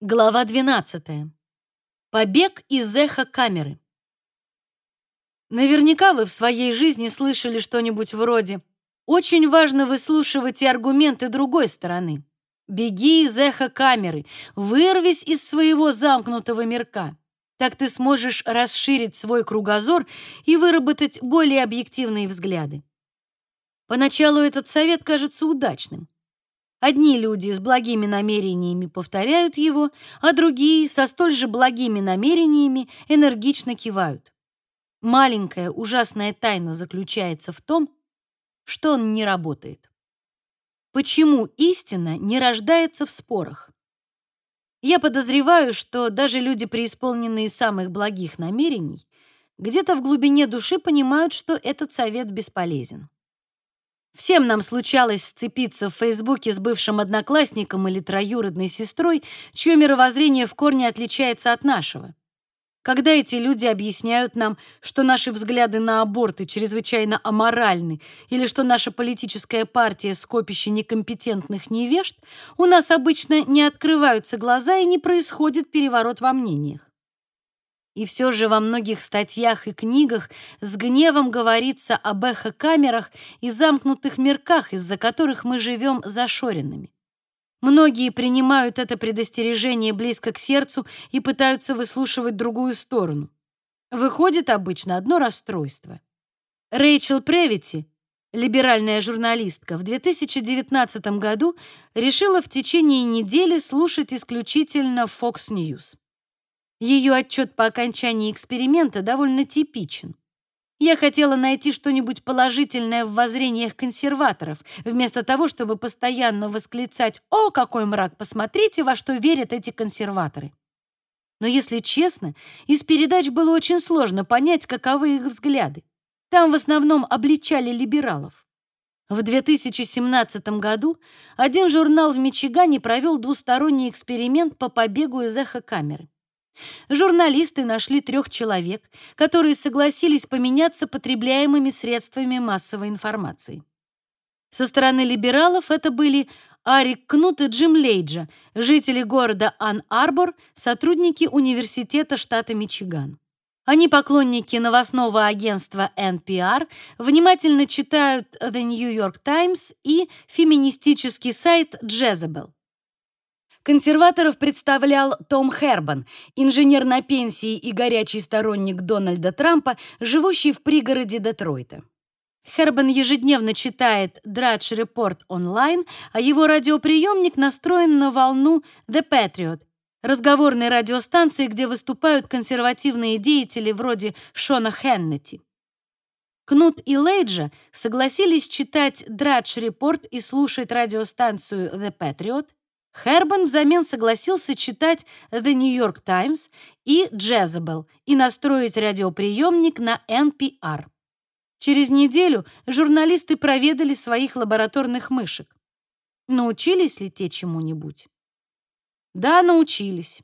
Глава 12. Побег из эхо-камеры. Наверняка вы в своей жизни слышали что-нибудь вроде «Очень важно выслушивать и аргументы другой стороны. Беги из эхо-камеры, вырвись из своего замкнутого мирка. Так ты сможешь расширить свой кругозор и выработать более объективные взгляды». Поначалу этот совет кажется удачным. Одни люди с благими намерениями повторяют его, а другие со столь же благими намерениями энергично кивают. Маленькая ужасная тайна заключается в том, что он не работает. Почему истина не рождается в спорах? Я подозреваю, что даже люди, преисполненные самых благих намерений, где-то в глубине души понимают, что этот совет бесполезен. Всем нам случалось сцепиться в Фейсбуке с бывшим одноклассником или троюродной сестрой, чье мировоззрение в корне отличается от нашего. Когда эти люди объясняют нам, что наши взгляды на аборты чрезвычайно аморальны или что наша политическая партия скопище некомпетентных невежд, у нас обычно не открываются глаза и не происходит переворот во мнениях. И все же во многих статьях и книгах с гневом говорится об эхокамерах и замкнутых мирках, из-за которых мы живем зашоренными. Многие принимают это предостережение близко к сердцу и пытаются выслушивать другую сторону. Выходит обычно одно расстройство. Рэйчел Превити, либеральная журналистка, в 2019 году решила в течение недели слушать исключительно Fox News. Ее отчет по окончании эксперимента довольно типичен. Я хотела найти что-нибудь положительное в воззрениях консерваторов, вместо того, чтобы постоянно восклицать «О, какой мрак! Посмотрите, во что верят эти консерваторы!» Но, если честно, из передач было очень сложно понять, каковы их взгляды. Там в основном обличали либералов. В 2017 году один журнал в Мичигане провел двусторонний эксперимент по побегу из эхокамеры. Журналисты нашли трех человек, которые согласились поменяться потребляемыми средствами массовой информации. Со стороны либералов это были Арик Кнут и Джим Лейджа, жители города Ан-Арбор, сотрудники университета штата Мичиган. Они поклонники новостного агентства NPR, внимательно читают The New York Times и феминистический сайт Jezebel. Консерваторов представлял Том Хербан, инженер на пенсии и горячий сторонник Дональда Трампа, живущий в пригороде Детройта. Хербан ежедневно читает Драдж Report онлайн, а его радиоприемник настроен на волну The Patriot, разговорной радиостанции, где выступают консервативные деятели вроде Шона Хеннети. Кнут и Лейджа согласились читать Драдж Report и слушать радиостанцию The Patriot, Хербан взамен согласился читать The New York Times и Jezebel и настроить радиоприемник на NPR. Через неделю журналисты проведали своих лабораторных мышек. Научились ли те чему-нибудь? Да, научились.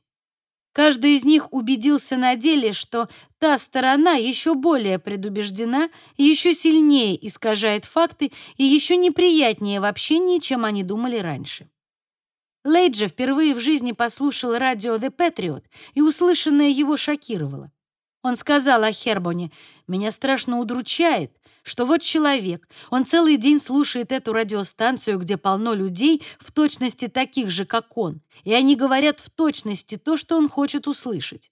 Каждый из них убедился на деле, что та сторона еще более предубеждена, еще сильнее искажает факты и еще неприятнее в общении, чем они думали раньше. Лейджа впервые в жизни послушал радио The Patriot, и услышанное его шокировало. Он сказал о Хербоне, «Меня страшно удручает, что вот человек, он целый день слушает эту радиостанцию, где полно людей, в точности таких же, как он, и они говорят в точности то, что он хочет услышать».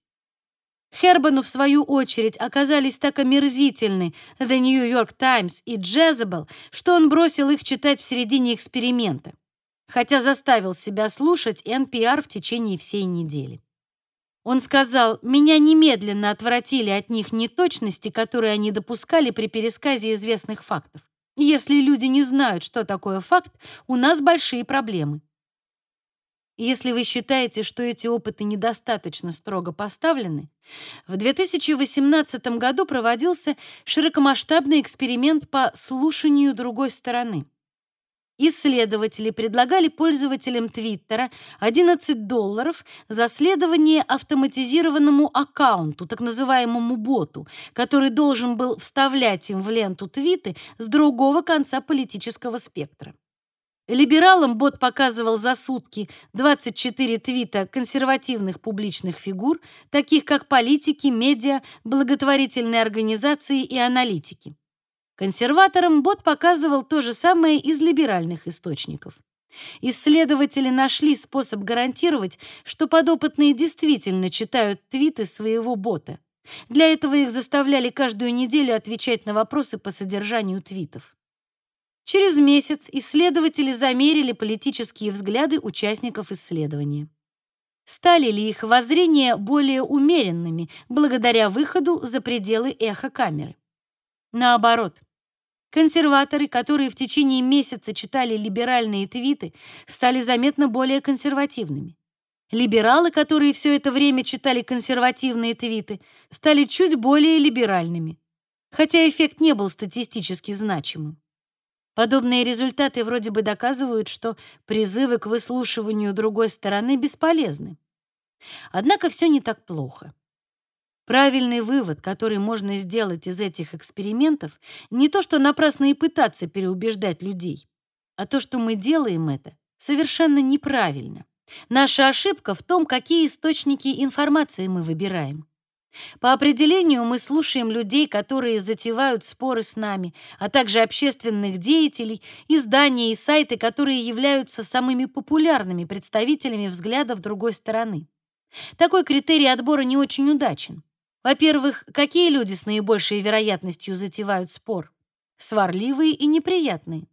Хербану, в свою очередь, оказались так омерзительны The New York Times и Jezebel, что он бросил их читать в середине эксперимента хотя заставил себя слушать NPR в течение всей недели. Он сказал, меня немедленно отвратили от них неточности, которые они допускали при пересказе известных фактов. Если люди не знают, что такое факт, у нас большие проблемы. Если вы считаете, что эти опыты недостаточно строго поставлены, в 2018 году проводился широкомасштабный эксперимент по слушанию другой стороны. Исследователи предлагали пользователям Твиттера 11 долларов за следование автоматизированному аккаунту, так называемому боту, который должен был вставлять им в ленту твиты с другого конца политического спектра. Либералам бот показывал за сутки 24 твита консервативных публичных фигур, таких как политики, медиа, благотворительные организации и аналитики. Консерваторам бот показывал то же самое из либеральных источников. Исследователи нашли способ гарантировать, что подопытные действительно читают твиты своего бота. Для этого их заставляли каждую неделю отвечать на вопросы по содержанию твитов. Через месяц исследователи замерили политические взгляды участников исследования. Стали ли их воззрения более умеренными благодаря выходу за пределы эхокамеры? Наоборот, консерваторы, которые в течение месяца читали либеральные твиты, стали заметно более консервативными. Либералы, которые все это время читали консервативные твиты, стали чуть более либеральными, хотя эффект не был статистически значимым. Подобные результаты вроде бы доказывают, что призывы к выслушиванию другой стороны бесполезны. Однако все не так плохо. Правильный вывод, который можно сделать из этих экспериментов, не то, что напрасно и пытаться переубеждать людей, а то, что мы делаем это совершенно неправильно. Наша ошибка в том, какие источники информации мы выбираем. По определению мы слушаем людей, которые затевают споры с нами, а также общественных деятелей, издания и сайты, которые являются самыми популярными представителями взглядов другой стороны. Такой критерий отбора не очень удачен. Во-первых, какие люди с наибольшей вероятностью затевают спор? Сварливые и неприятные.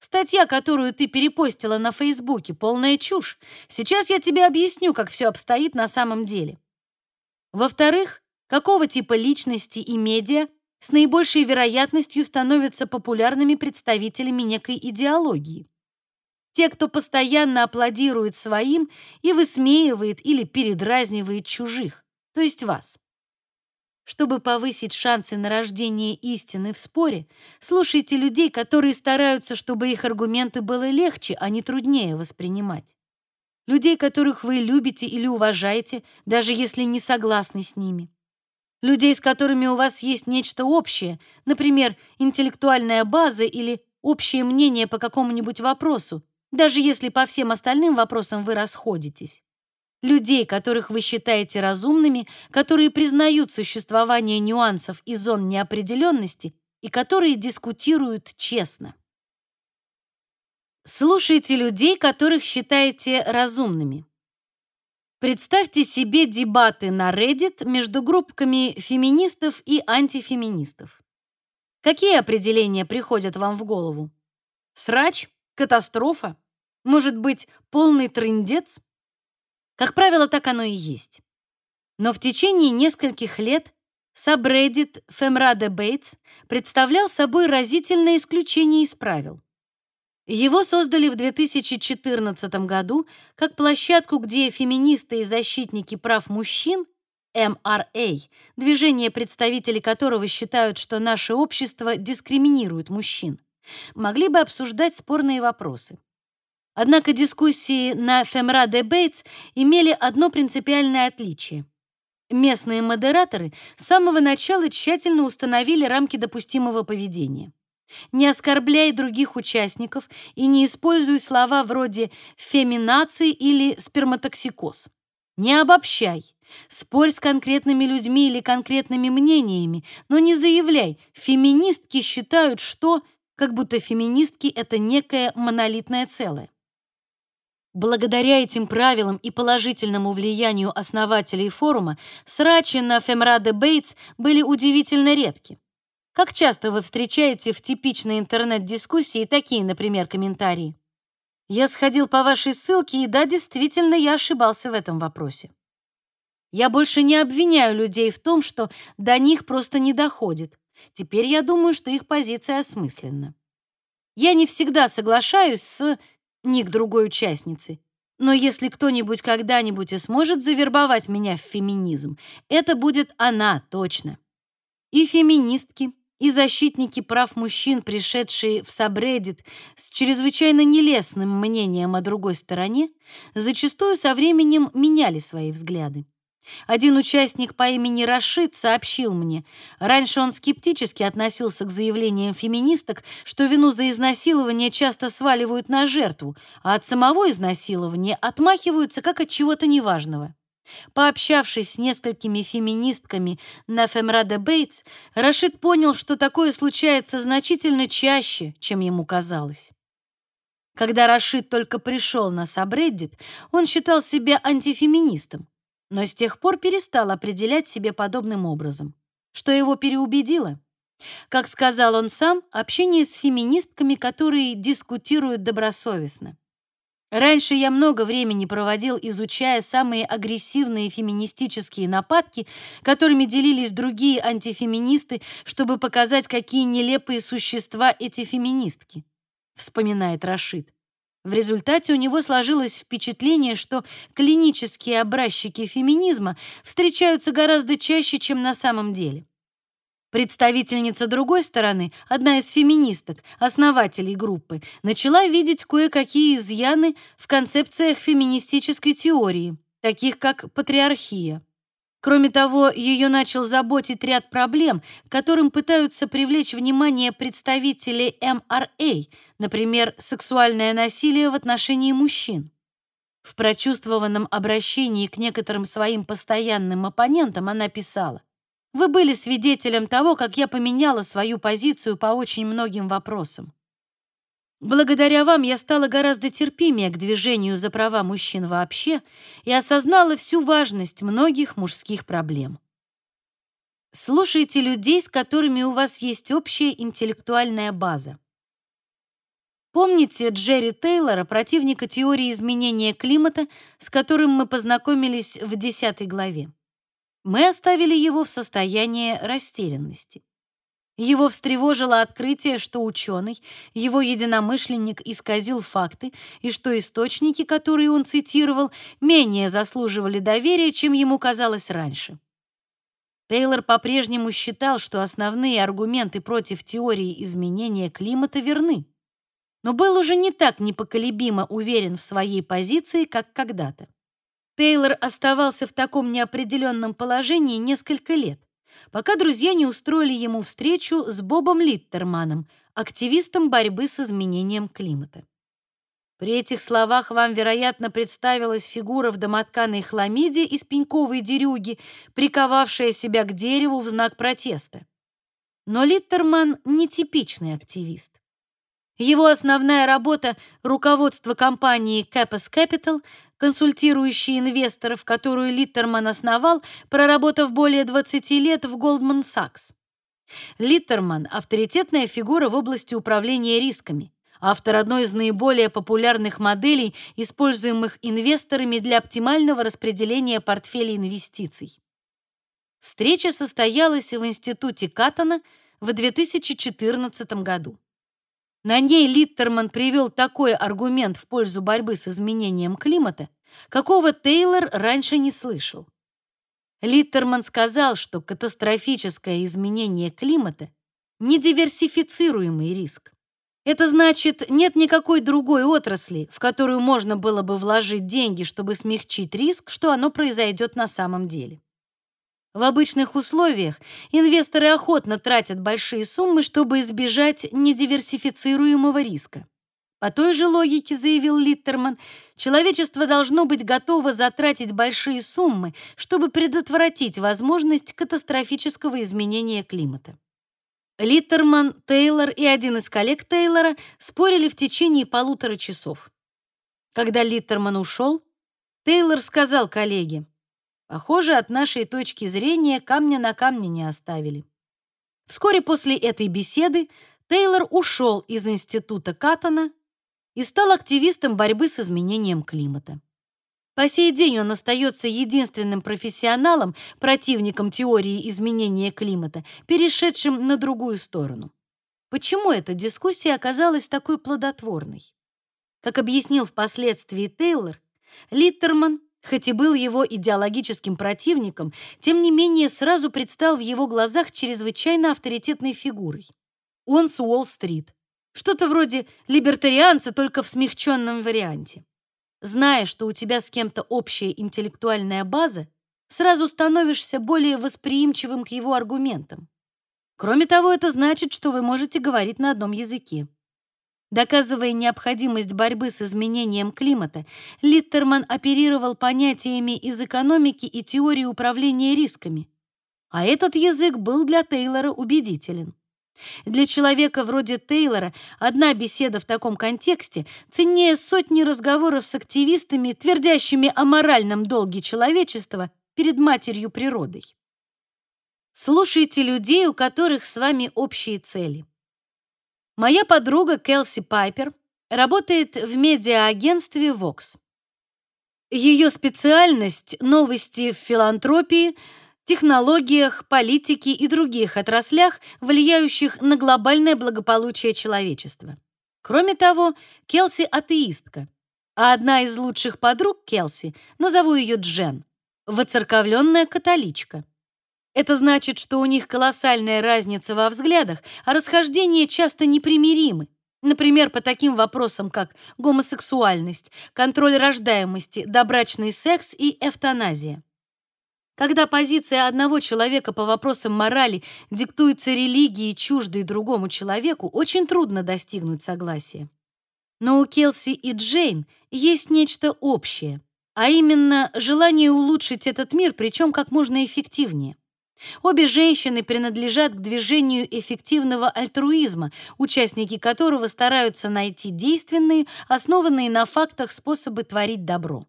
Статья, которую ты перепостила на Фейсбуке, полная чушь. Сейчас я тебе объясню, как все обстоит на самом деле. Во-вторых, какого типа личности и медиа с наибольшей вероятностью становятся популярными представителями некой идеологии. Те, кто постоянно аплодирует своим и высмеивает или передразнивает чужих, то есть вас. Чтобы повысить шансы на рождение истины в споре, слушайте людей, которые стараются, чтобы их аргументы было легче, а не труднее воспринимать людей, которых вы любите или уважаете, даже если не согласны с ними. Людей, с которыми у вас есть нечто общее, например, интеллектуальная база или общее мнение по какому-нибудь вопросу, даже если по всем остальным вопросам вы расходитесь. Людей, которых вы считаете разумными, которые признают существование нюансов и зон неопределенности и которые дискутируют честно. Слушайте людей, которых считаете разумными. Представьте себе дебаты на Reddit между группками феминистов и антифеминистов. Какие определения приходят вам в голову? Срач? Катастрофа? Может быть, полный трындец? Как правило, так оно и есть. Но в течение нескольких лет сабреддит Femra Debates представлял собой разительное исключение из правил. Его создали в 2014 году как площадку, где феминисты и защитники прав мужчин MRA, движение представители которого считают, что наше общество дискриминирует мужчин, могли бы обсуждать спорные вопросы. Однако дискуссии на Femra Debates имели одно принципиальное отличие. Местные модераторы с самого начала тщательно установили рамки допустимого поведения. Не оскорбляй других участников и не используй слова вроде феминации или сперматоксикоз. Не обобщай. Спорь с конкретными людьми или конкретными мнениями, но не заявляй: феминистки считают, что как будто феминистки это некое монолитное целое. Благодаря этим правилам и положительному влиянию основателей форума срачи на Femra Debates были удивительно редки. Как часто вы встречаете в типичной интернет-дискуссии такие, например, комментарии? Я сходил по вашей ссылке, и да, действительно, я ошибался в этом вопросе. Я больше не обвиняю людей в том, что до них просто не доходит. Теперь я думаю, что их позиция осмысленна. Я не всегда соглашаюсь с ник другой участницы. Но если кто-нибудь когда-нибудь и сможет завербовать меня в феминизм, это будет она точно. И феминистки, и защитники прав мужчин, пришедшие в Сабреддит с чрезвычайно нелестным мнением о другой стороне, зачастую со временем меняли свои взгляды. Один участник по имени Рашид сообщил мне, раньше он скептически относился к заявлениям феминисток, что вину за изнасилование часто сваливают на жертву, а от самого изнасилования отмахиваются как от чего-то неважного. Пообщавшись с несколькими феминистками на Фемраде Бейтс, Рашид понял, что такое случается значительно чаще, чем ему казалось. Когда Рашид только пришел на Сабреддит, он считал себя антифеминистом но с тех пор перестал определять себе подобным образом, что его переубедило. Как сказал он сам, общение с феминистками, которые дискутируют добросовестно. Раньше я много времени проводил, изучая самые агрессивные феминистические нападки, которыми делились другие антифеминисты, чтобы показать, какие нелепые существа эти феминистки, вспоминает Рашид. В результате у него сложилось впечатление, что клинические образчики феминизма встречаются гораздо чаще, чем на самом деле. Представительница другой стороны, одна из феминисток, основателей группы, начала видеть кое-какие изъяны в концепциях феминистической теории, таких как патриархия. Кроме того, ее начал заботить ряд проблем, которым пытаются привлечь внимание представители МРА, например, сексуальное насилие в отношении мужчин. В прочувствованном обращении к некоторым своим постоянным оппонентам она писала: "Вы были свидетелем того, как я поменяла свою позицию по очень многим вопросам. Благодаря вам я стала гораздо терпимее к движению за права мужчин вообще и осознала всю важность многих мужских проблем. Слушайте людей, с которыми у вас есть общая интеллектуальная база. Помните Джерри Тейлора, противника теории изменения климата, с которым мы познакомились в 10 главе? Мы оставили его в состоянии растерянности. Его встревожило открытие, что ученый, его единомышленник, исказил факты, и что источники, которые он цитировал, менее заслуживали доверия, чем ему казалось раньше. Тейлор по-прежнему считал, что основные аргументы против теории изменения климата верны, но был уже не так непоколебимо уверен в своей позиции, как когда-то. Тейлор оставался в таком неопределенном положении несколько лет пока друзья не устроили ему встречу с Бобом Литтерманом, активистом борьбы с изменением климата. При этих словах вам, вероятно, представилась фигура в домотканой хламиде из пеньковой дерюги, приковавшая себя к дереву в знак протеста. Но Литтерман не типичный активист. Его основная работа — руководство компании Capus Capital, консультирующей инвесторов, которую Литтерман основал, проработав более 20 лет в Goldman Sachs. Литтерман — авторитетная фигура в области управления рисками, автор одной из наиболее популярных моделей, используемых инвесторами для оптимального распределения портфеля инвестиций. Встреча состоялась в институте Каттона в 2014 году. На ней Литтерман привел такой аргумент в пользу борьбы с изменением климата, какого Тейлор раньше не слышал. Литтерман сказал, что катастрофическое изменение климата — недиверсифицируемый риск. Это значит, нет никакой другой отрасли, в которую можно было бы вложить деньги, чтобы смягчить риск, что оно произойдет на самом деле. В обычных условиях инвесторы охотно тратят большие суммы, чтобы избежать недиверсифицируемого риска. По той же логике, заявил Литтерман, человечество должно быть готово затратить большие суммы, чтобы предотвратить возможность катастрофического изменения климата. Литтерман, Тейлор и один из коллег Тейлора спорили в течение полутора часов. Когда Литтерман ушел, Тейлор сказал коллеге, Похоже, от нашей точки зрения камня на камне не оставили. Вскоре после этой беседы Тейлор ушел из института Каттона и стал активистом борьбы с изменением климата. По сей день он остается единственным профессионалом, противником теории изменения климата, перешедшим на другую сторону. Почему эта дискуссия оказалась такой плодотворной? Как объяснил впоследствии Тейлор, Литтерман Хоть и был его идеологическим противником, тем не менее сразу предстал в его глазах чрезвычайно авторитетной фигурой. Он с Уолл-стрит. Что-то вроде либертарианца, только в смягченном варианте. Зная, что у тебя с кем-то общая интеллектуальная база, сразу становишься более восприимчивым к его аргументам. Кроме того, это значит, что вы можете говорить на одном языке. Доказывая необходимость борьбы с изменением климата, Литтерман оперировал понятиями из экономики и теории управления рисками. А этот язык был для Тейлора убедителен. Для человека вроде Тейлора одна беседа в таком контексте ценнее сотни разговоров с активистами, твердящими о моральном долге человечества перед матерью природой. Слушайте людей, у которых с вами общие цели. Моя подруга Келси Пайпер работает в медиа-агентстве Vox. Ее специальность — новости в филантропии, технологиях, политике и других отраслях, влияющих на глобальное благополучие человечества. Кроме того, Келси — атеистка, а одна из лучших подруг Келси, назову ее Джен, воцерковленная католичка. Это значит, что у них колоссальная разница во взглядах, а расхождения часто непримиримы. Например, по таким вопросам, как гомосексуальность, контроль рождаемости, добрачный секс и эвтаназия. Когда позиция одного человека по вопросам морали диктуется религией, чуждой другому человеку, очень трудно достигнуть согласия. Но у Келси и Джейн есть нечто общее, а именно желание улучшить этот мир, причем как можно эффективнее. Обе женщины принадлежат к движению эффективного альтруизма, участники которого стараются найти действенные, основанные на фактах способы творить добро.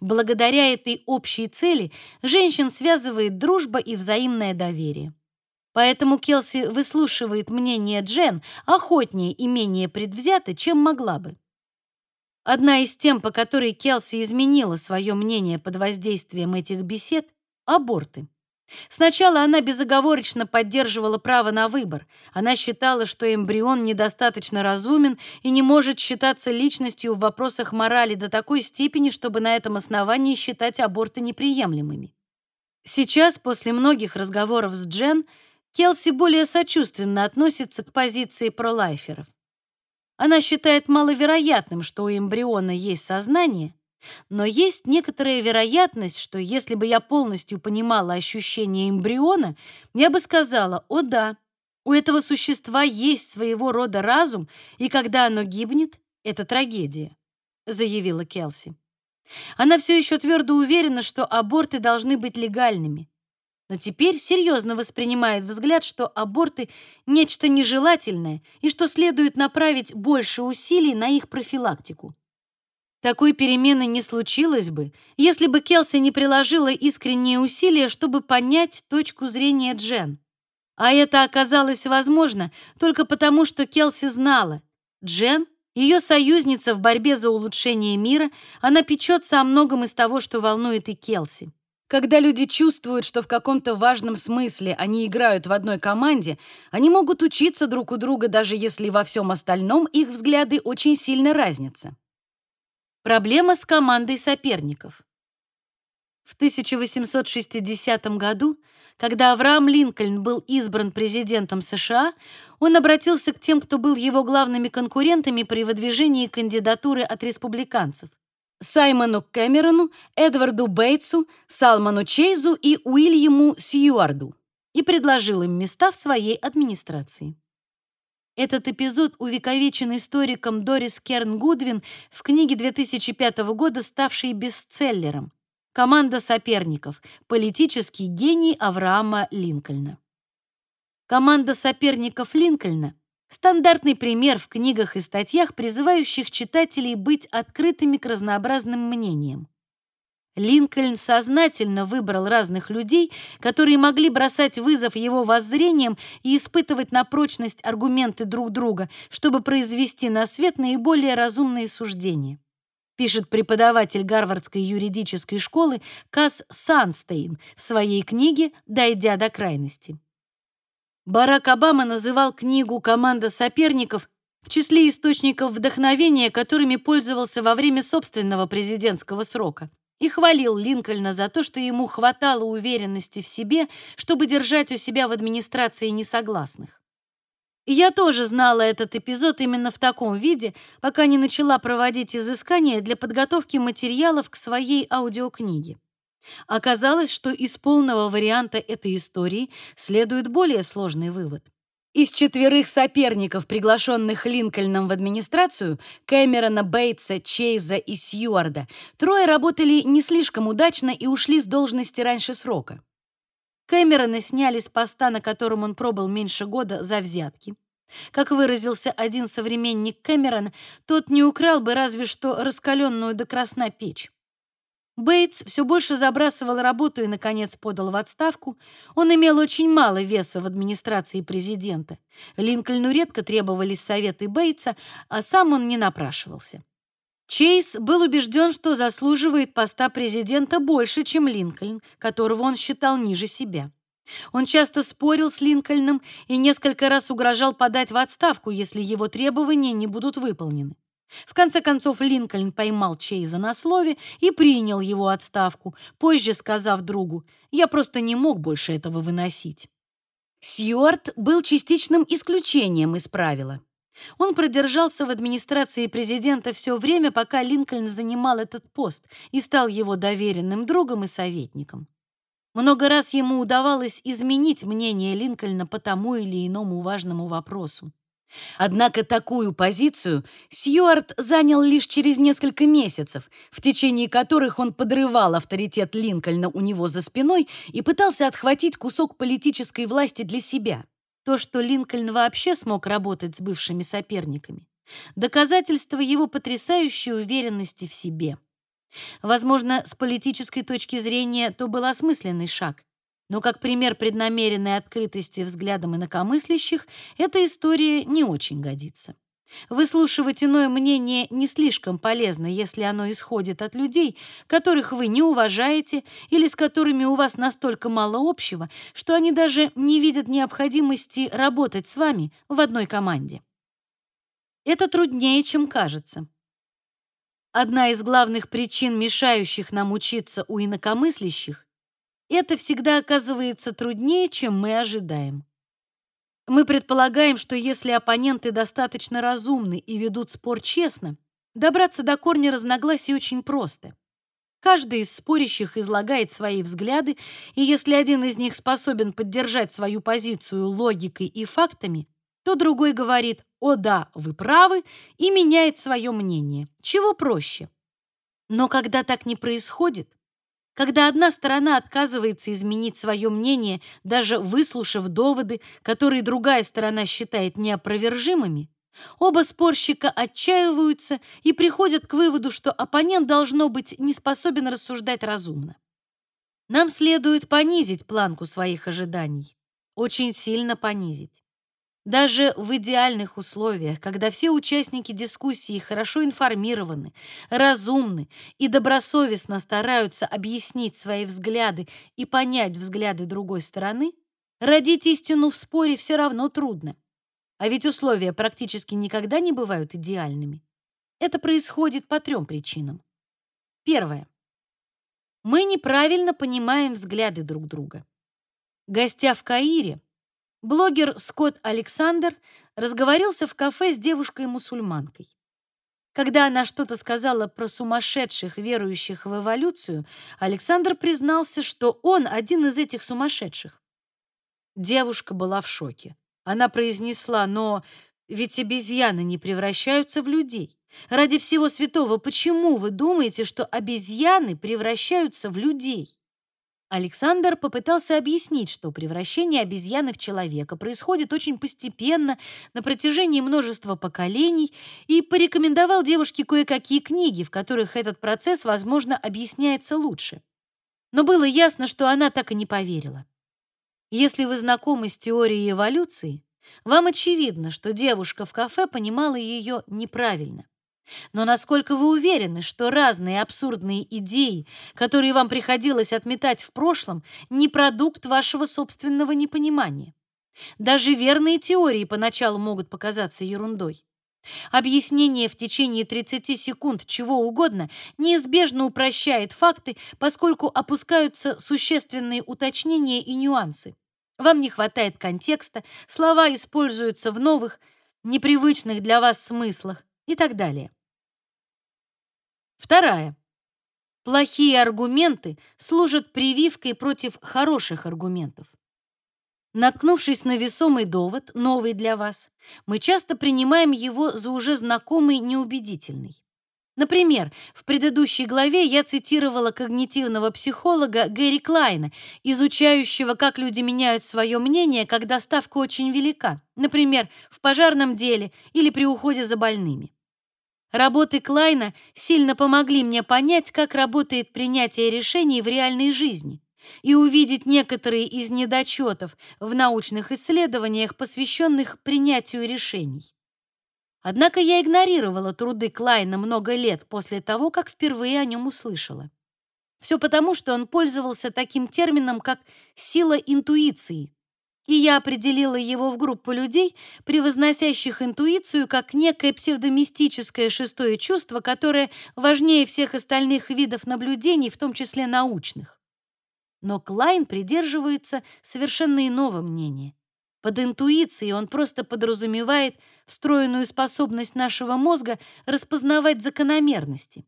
Благодаря этой общей цели женщин связывает дружба и взаимное доверие. Поэтому Келси выслушивает мнение Джен охотнее и менее предвзято, чем могла бы. Одна из тем, по которой Келси изменила свое мнение под воздействием этих бесед — аборты. Сначала она безоговорочно поддерживала право на выбор. Она считала, что эмбрион недостаточно разумен и не может считаться личностью в вопросах морали до такой степени, чтобы на этом основании считать аборты неприемлемыми. Сейчас, после многих разговоров с Джен, Келси более сочувственно относится к позиции пролайферов. Она считает маловероятным, что у эмбриона есть сознание, но есть некоторая вероятность, что если бы я полностью понимала ощущения эмбриона, я бы сказала: "О да, у этого существа есть своего рода разум, и когда оно гибнет, это трагедия", заявила Келси. Она все еще твердо уверена, что аборты должны быть легальными. Но теперь серьезно воспринимает взгляд, что аборты нечто нежелательное и что следует направить больше усилий на их профилактику. Такой перемены не случилось бы, если бы Келси не приложила искренние усилия, чтобы понять точку зрения Джен. А это оказалось возможно только потому, что Келси знала. Джен — ее союзница в борьбе за улучшение мира, она печется о многом из того, что волнует и Келси. Когда люди чувствуют, что в каком-то важном смысле они играют в одной команде, они могут учиться друг у друга, даже если во всем остальном их взгляды очень сильно разнятся. Проблема с командой соперников. В 1860 году, когда Авраам Линкольн был избран президентом США, он обратился к тем, кто был его главными конкурентами при выдвижении кандидатуры от республиканцев. Саймону Кэмерону, Эдварду Бейтсу, Салману Чейзу и Уильяму Сьюарду и предложил им места в своей администрации. Этот эпизод увековечен историком Дорис Керн Гудвин в книге 2005 года, ставшей бестселлером «Команда соперников. Политический гений Авраама Линкольна». Команда соперников Линкольна — стандартный пример в книгах и статьях, призывающих читателей быть открытыми к разнообразным мнениям. Линкольн сознательно выбрал разных людей, которые могли бросать вызов его воззрениям и испытывать на прочность аргументы друг друга, чтобы произвести на свет наиболее разумные суждения. Пишет преподаватель Гарвардской юридической школы Касс Санстейн в своей книге «Дойдя до крайности». Барак Обама называл книгу «Команда соперников» в числе источников вдохновения, которыми пользовался во время собственного президентского срока и хвалил Линкольна за то, что ему хватало уверенности в себе, чтобы держать у себя в администрации несогласных. Я тоже знала этот эпизод именно в таком виде, пока не начала проводить изыскания для подготовки материалов к своей аудиокниге. Оказалось, что из полного варианта этой истории следует более сложный вывод. Из четверых соперников, приглашенных Линкольном в администрацию, Кэмерона, Бейтса, Чейза и Сьюарда, трое работали не слишком удачно и ушли с должности раньше срока. Кэмерона сняли с поста, на котором он пробыл меньше года, за взятки. Как выразился один современник Кэмерон, тот не украл бы разве что раскаленную до красна печь. Бейтс все больше забрасывал работу и, наконец, подал в отставку. Он имел очень мало веса в администрации президента. Линкольну редко требовались советы Бейтса, а сам он не напрашивался. Чейз был убежден, что заслуживает поста президента больше, чем Линкольн, которого он считал ниже себя. Он часто спорил с Линкольном и несколько раз угрожал подать в отставку, если его требования не будут выполнены. В конце концов Линкольн поймал Чейза на слове и принял его отставку, позже сказав другу: "Я просто не мог больше этого выносить". Сьюарт был частичным исключением из правила. Он продержался в администрации президента все время, пока Линкольн занимал этот пост и стал его доверенным другом и советником. Много раз ему удавалось изменить мнение Линкольна по тому или иному важному вопросу. Однако такую позицию Сьюарт занял лишь через несколько месяцев, в течение которых он подрывал авторитет Линкольна у него за спиной и пытался отхватить кусок политической власти для себя. То, что Линкольн вообще смог работать с бывшими соперниками, доказательство его потрясающей уверенности в себе. Возможно, с политической точки зрения то был осмысленный шаг, но как пример преднамеренной открытости взглядам инакомыслящих эта история не очень годится. Выслушивать иное мнение не слишком полезно, если оно исходит от людей, которых вы не уважаете или с которыми у вас настолько мало общего, что они даже не видят необходимости работать с вами в одной команде. Это труднее, чем кажется. Одна из главных причин, мешающих нам учиться у инакомыслящих, это всегда оказывается труднее, чем мы ожидаем. Мы предполагаем, что если оппоненты достаточно разумны и ведут спор честно, добраться до корня разногласий очень просто. Каждый из спорящих излагает свои взгляды, и если один из них способен поддержать свою позицию логикой и фактами, то другой говорит «О да, вы правы» и меняет свое мнение. Чего проще? Но когда так не происходит, когда одна сторона отказывается изменить свое мнение, даже выслушав доводы, которые другая сторона считает неопровержимыми, оба спорщика отчаиваются и приходят к выводу, что оппонент должно быть не способен рассуждать разумно. Нам следует понизить планку своих ожиданий, очень сильно понизить. Даже в идеальных условиях, когда все участники дискуссии хорошо информированы, разумны и добросовестно стараются объяснить свои взгляды и понять взгляды другой стороны, родить истину в споре все равно трудно. А ведь условия практически никогда не бывают идеальными. Это происходит по трем причинам. Первое. Мы неправильно понимаем взгляды друг друга. Гостя в Каире, Блогер Скотт Александр разговорился в кафе с девушкой-мусульманкой. Когда она что-то сказала про сумасшедших, верующих в эволюцию, Александр признался, что он один из этих сумасшедших. Девушка была в шоке. Она произнесла: "Но ведь обезьяны не превращаются в людей. Ради всего святого, почему вы думаете, что обезьяны превращаются в людей?" Александр попытался объяснить, что превращение обезьяны в человека происходит очень постепенно, на протяжении множества поколений, и порекомендовал девушке кое-какие книги, в которых этот процесс, возможно, объясняется лучше. Но было ясно, что она так и не поверила. Если вы знакомы с теорией эволюции, вам очевидно, что девушка в кафе понимала ее неправильно. Но насколько вы уверены, что разные абсурдные идеи, которые вам приходилось отметать в прошлом, не продукт вашего собственного непонимания? Даже верные теории поначалу могут показаться ерундой. Объяснение в течение 30 секунд чего угодно неизбежно упрощает факты, поскольку опускаются существенные уточнения и нюансы. Вам не хватает контекста, слова используются в новых, непривычных для вас смыслах и так далее. Вторая. Плохие аргументы служат прививкой против хороших аргументов. Наткнувшись на весомый довод, новый для вас, мы часто принимаем его за уже знакомый неубедительный. Например, в предыдущей главе я цитировала когнитивного психолога Гэри Клайна, изучающего, как люди меняют свое мнение, когда ставка очень велика, например, в пожарном деле или при уходе за больными. Работы Клайна сильно помогли мне понять, как работает принятие решений в реальной жизни и увидеть некоторые из недочетов в научных исследованиях, посвященных принятию решений. Однако я игнорировала труды Клайна много лет после того, как впервые о нем услышала. Все потому, что он пользовался таким термином, как «сила интуиции», и я определила его в группу людей, превозносящих интуицию как некое псевдомистическое шестое чувство, которое важнее всех остальных видов наблюдений, в том числе научных. Но Клайн придерживается совершенно иного мнения. Под интуицией он просто подразумевает встроенную способность нашего мозга распознавать закономерности.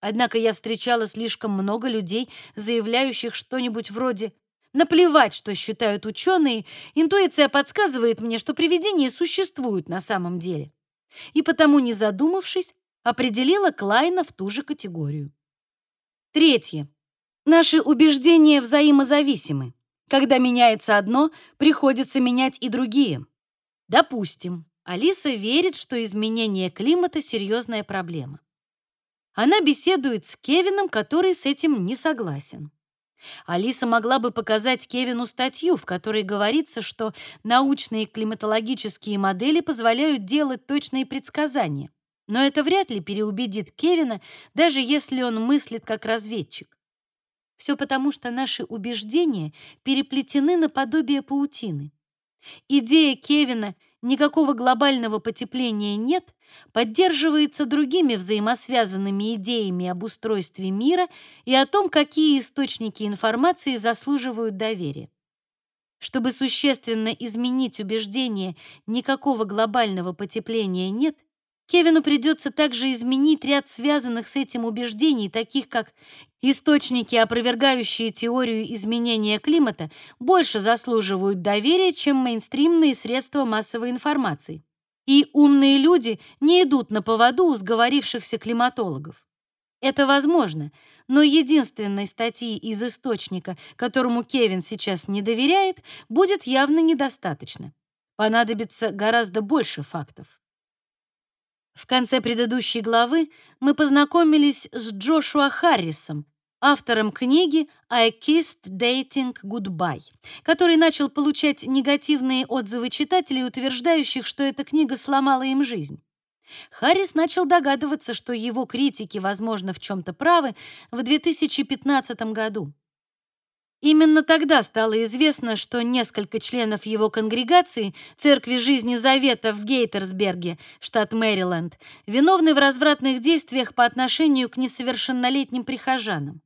Однако я встречала слишком много людей, заявляющих что-нибудь вроде «наплевать, что считают ученые, интуиция подсказывает мне, что привидения существуют на самом деле». И потому, не задумавшись, определила Клайна в ту же категорию. Третье. Наши убеждения взаимозависимы. Когда меняется одно, приходится менять и другие. Допустим, Алиса верит, что изменение климата серьезная проблема. Она беседует с Кевином, который с этим не согласен. Алиса могла бы показать Кевину статью, в которой говорится, что научные климатологические модели позволяют делать точные предсказания. Но это вряд ли переубедит Кевина, даже если он мыслит как разведчик. Все потому, что наши убеждения переплетены наподобие паутины. Идея Кевина «никакого глобального потепления нет» поддерживается другими взаимосвязанными идеями об устройстве мира и о том, какие источники информации заслуживают доверия. Чтобы существенно изменить убеждение «никакого глобального потепления нет», Кевину придется также изменить ряд связанных с этим убеждений, таких как источники, опровергающие теорию изменения климата, больше заслуживают доверия, чем мейнстримные средства массовой информации. И умные люди не идут на поводу у сговорившихся климатологов. Это возможно, но единственной статьи из источника, которому Кевин сейчас не доверяет, будет явно недостаточно. Понадобится гораздо больше фактов. В конце предыдущей главы мы познакомились с Джошуа Харрисом, автором книги I Kissed Dating Goodbye, который начал получать негативные отзывы читателей, утверждающих, что эта книга сломала им жизнь. Харрис начал догадываться, что его критики, возможно, в чем-то правы, в 2015 году. Именно тогда стало известно, что несколько членов его конгрегации Церкви Жизни Завета в Гейтерсберге, штат Мэриленд, виновны в развратных действиях по отношению к несовершеннолетним прихожанам.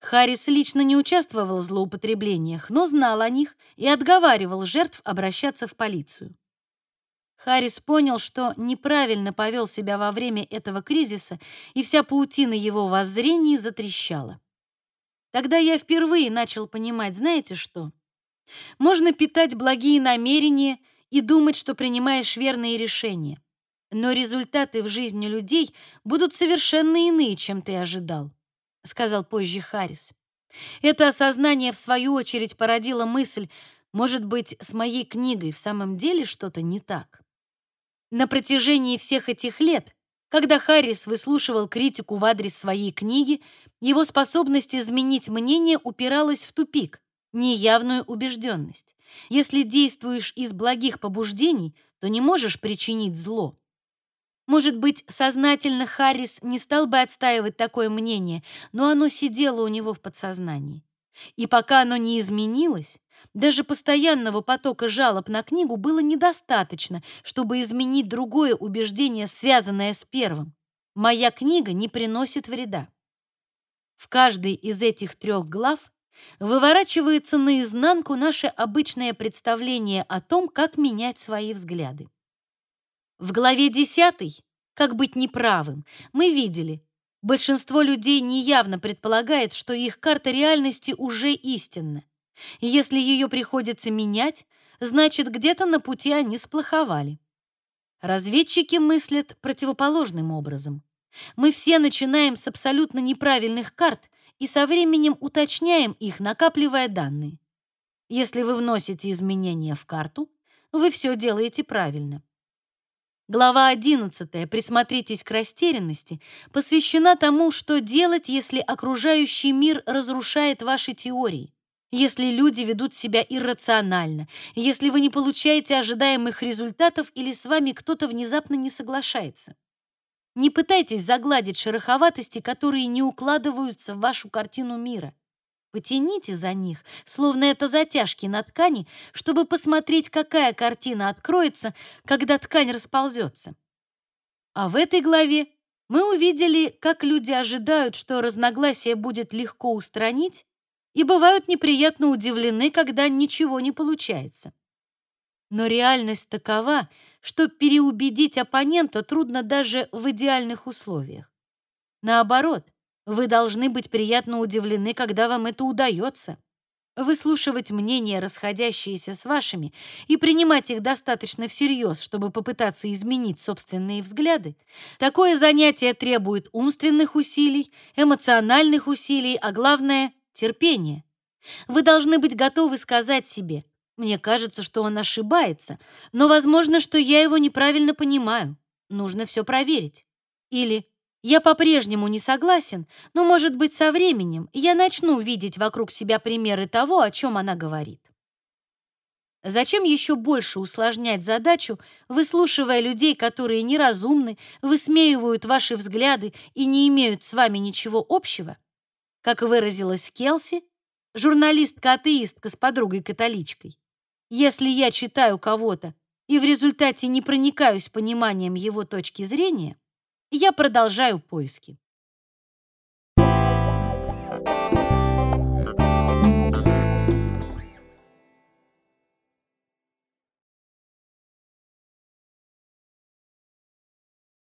Харрис лично не участвовал в злоупотреблениях, но знал о них и отговаривал жертв обращаться в полицию. Харрис понял, что неправильно повел себя во время этого кризиса, и вся паутина его воззрений затрещала. Тогда я впервые начал понимать, знаете что? Можно питать благие намерения и думать, что принимаешь верные решения. Но результаты в жизни людей будут совершенно иные, чем ты ожидал, сказал позже Харрис. Это осознание в свою очередь породило мысль, может быть, с моей книгой в самом деле что-то не так. На протяжении всех этих лет когда Харрис выслушивал критику в адрес своей книги, его способность изменить мнение упиралась в тупик, неявную убежденность. Если действуешь из благих побуждений, то не можешь причинить зло. Может быть, сознательно Харрис не стал бы отстаивать такое мнение, но оно сидело у него в подсознании. И пока оно не изменилось, даже постоянного потока жалоб на книгу было недостаточно, чтобы изменить другое убеждение, связанное с первым. Моя книга не приносит вреда. В каждой из этих трех глав выворачивается наизнанку наше обычное представление о том, как менять свои взгляды. В главе 10 «Как быть неправым» мы видели, Большинство людей неявно предполагает, что их карта реальности уже истинна. Если ее приходится менять, значит, где-то на пути они сплоховали. Разведчики мыслят противоположным образом. Мы все начинаем с абсолютно неправильных карт и со временем уточняем их, накапливая данные. Если вы вносите изменения в карту, вы все делаете правильно. Глава 11. Присмотритесь к растерянности посвящена тому, что делать, если окружающий мир разрушает ваши теории, если люди ведут себя иррационально, если вы не получаете ожидаемых результатов или с вами кто-то внезапно не соглашается. Не пытайтесь загладить шероховатости, которые не укладываются в вашу картину мира. Потяните за них, словно это затяжки на ткани, чтобы посмотреть, какая картина откроется, когда ткань расползется. А в этой главе мы увидели, как люди ожидают, что разногласия будет легко устранить, и бывают неприятно удивлены, когда ничего не получается. Но реальность такова, что переубедить оппонента трудно даже в идеальных условиях. Наоборот, вы должны быть приятно удивлены, когда вам это удается. Выслушивать мнения, расходящиеся с вашими, и принимать их достаточно всерьез, чтобы попытаться изменить собственные взгляды, такое занятие требует умственных усилий, эмоциональных усилий, а главное — терпения. Вы должны быть готовы сказать себе «Мне кажется, что он ошибается, но возможно, что я его неправильно понимаю. Нужно все проверить». Или я по-прежнему не согласен, но, может быть, со временем я начну видеть вокруг себя примеры того, о чем она говорит. Зачем еще больше усложнять задачу, выслушивая людей, которые неразумны, высмеивают ваши взгляды и не имеют с вами ничего общего? Как выразилась Келси, журналистка-атеистка с подругой-католичкой. Если я читаю кого-то и в результате не проникаюсь пониманием его точки зрения, я продолжаю поиски.